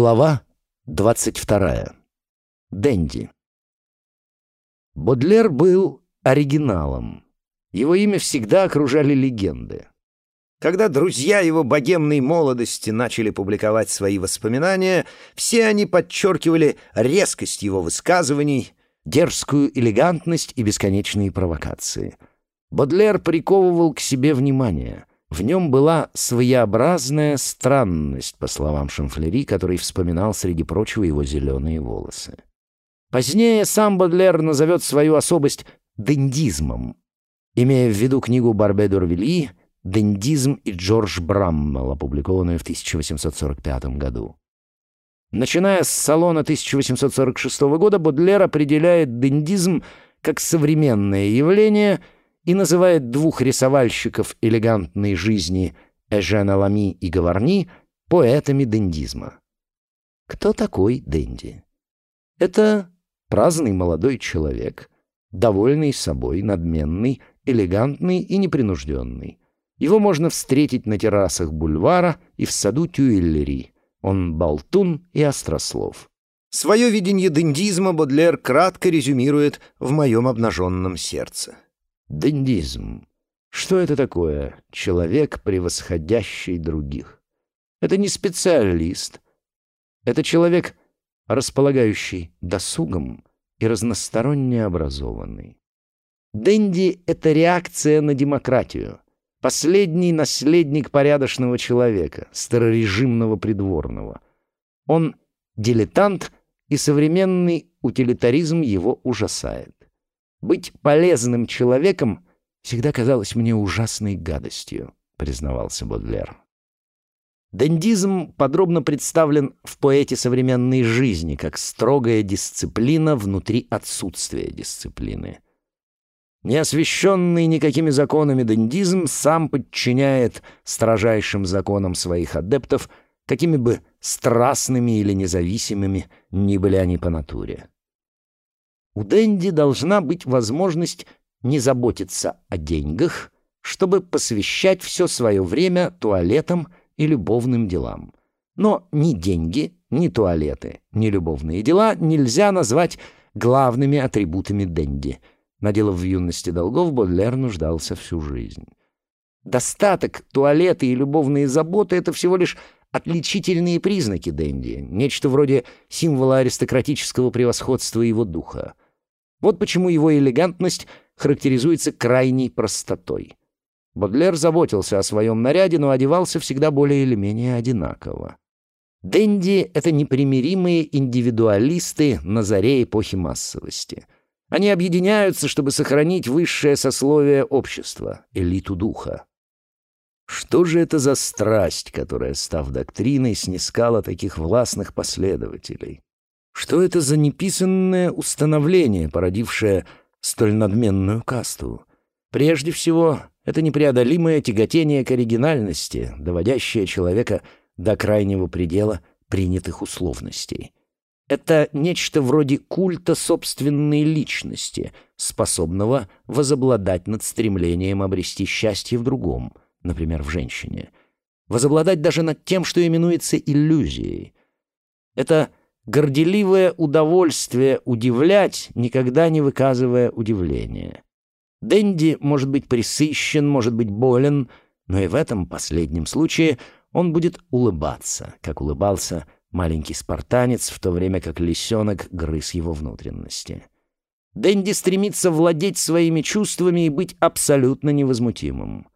Глава 22. Дэнди. Бодлер был оригиналом. Его имя всегда окружали легенды. Когда друзья его богемной молодости начали публиковать свои воспоминания, все они подчеркивали резкость его высказываний, дерзкую элегантность и бесконечные провокации. Бодлер приковывал к себе внимание. В нем была своеобразная странность, по словам Шамфлери, который вспоминал, среди прочего, его зеленые волосы. Позднее сам Бодлер назовет свою особость дендизмом, имея в виду книгу Барбе Дорвильи «Дендизм и Джордж Браммел», опубликованную в 1845 году. Начиная с салона 1846 года, Бодлер определяет дендизм как современное явление — и называет двух рисовальщиков элегантной жизни Эжена Лами и Гаварни поэтами дендизма. Кто такой Денди? Это праздный молодой человек, довольный собой, надменный, элегантный и непринужденный. Его можно встретить на террасах бульвара и в саду Тюильри. Он болтун и острослов. Свое видение дендизма Бодлер кратко резюмирует в моем обнаженном сердце. Дендизм. Что это такое? Человек, превосходящий других. Это не специалист. Это человек, располагающий досугом и разносторонне образованный. Денди — это реакция на демократию. Последний наследник порядочного человека, старорежимного придворного. Он дилетант, и современный утилитаризм его ужасает. Быть полезным человеком всегда казалось мне ужасной гадостью, признавался Бодлер. Дендизм подробно представлен в поэте современной жизни как строгая дисциплина внутри отсутствия дисциплины. Неосвещенный никакими законами дендизм сам подчиняет строжайшим законам своих адептов, какими бы страстными или независимыми ни были они по натуре. У Дэнди должна быть возможность не заботиться о деньгах, чтобы посвящать все свое время туалетам и любовным делам. Но ни деньги, ни туалеты, ни любовные дела нельзя назвать главными атрибутами Дэнди. Наделав в юности долгов, Бодлер нуждался всю жизнь. Достаток, туалеты и любовные заботы — это всего лишь отличительные признаки Дэнди, нечто вроде символа аристократического превосходства его духа. Вот почему его элегантность характеризуется крайней простотой. Бодлер заботился о своем наряде, но одевался всегда более или менее одинаково. Дэнди — это непримиримые индивидуалисты на заре эпохи массовости. Они объединяются, чтобы сохранить высшее сословие общества, элиту духа. Что же это за страсть, которая, став доктриной, снискала таких властных последователей? Что это за неписанное установление, породившее столь надменную касту? Прежде всего, это непреодолимое тяготение к оригинальности, доводящее человека до крайнего предела принятых условностей. Это нечто вроде культа собственной личности, способного возобладать над стремлением обрести счастье в другом, например, в женщине. Возобладать даже над тем, что именуется иллюзией. Это горделивое удовольствие удивлять, никогда не выказывая удивления. Дэнди может быть присыщен, может быть болен, но и в этом последнем случае он будет улыбаться, как улыбался маленький спартанец, в то время как лисенок грыз его внутренности. Дэнди стремится владеть своими чувствами и быть абсолютно невозмутимым.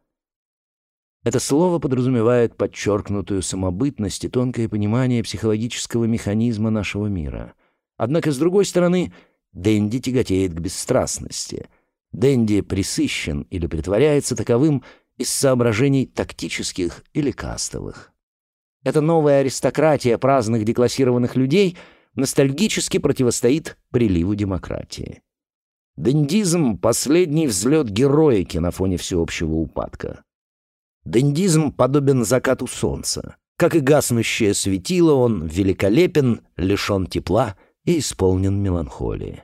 Это слово подразумевает подчеркнутую самобытность и тонкое понимание психологического механизма нашего мира. Однако, с другой стороны, Дэнди тяготеет к бесстрастности. Дэнди присыщен или притворяется таковым из соображений тактических или кастовых. Эта новая аристократия праздных деклассированных людей ностальгически противостоит приливу демократии. Дендизм — последний взлет героики на фоне всеобщего упадка. Дендизм подобен закату солнца. Как и гаснущее светило, он великолепен, лишен тепла и исполнен меланхолии.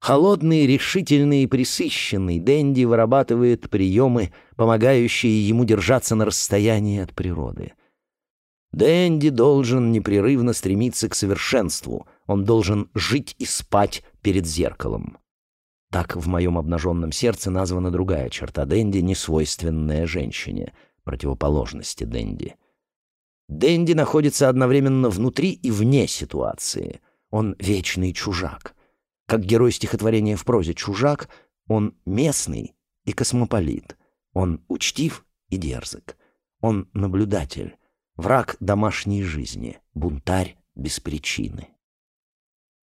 Холодный, решительный и присыщенный Дэнди вырабатывает приемы, помогающие ему держаться на расстоянии от природы. Дэнди должен непрерывно стремиться к совершенству, он должен жить и спать перед зеркалом. Так в моем обнаженном сердце названа другая черта Дэнди, несвойственная женщине, противоположности Дэнди. Дэнди находится одновременно внутри и вне ситуации. Он вечный чужак. Как герой стихотворения в прозе «Чужак», он местный и космополит. Он учтив и дерзок. Он наблюдатель, враг домашней жизни, бунтарь без причины.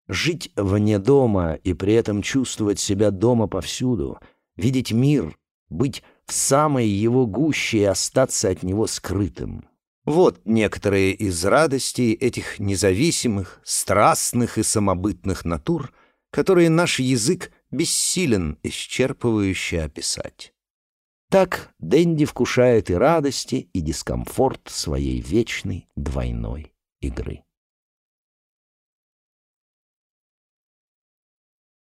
Жить вне дома и при этом чувствовать себя дома повсюду, видеть мир, быть в самой его гуще и остаться от него скрытым. Вот некоторые из радостей этих независимых, страстных и самобытных натур, которые наш язык бессилен исчерпывающе описать. Так Дэнди вкушает и радости, и дискомфорт своей вечной двойной игры.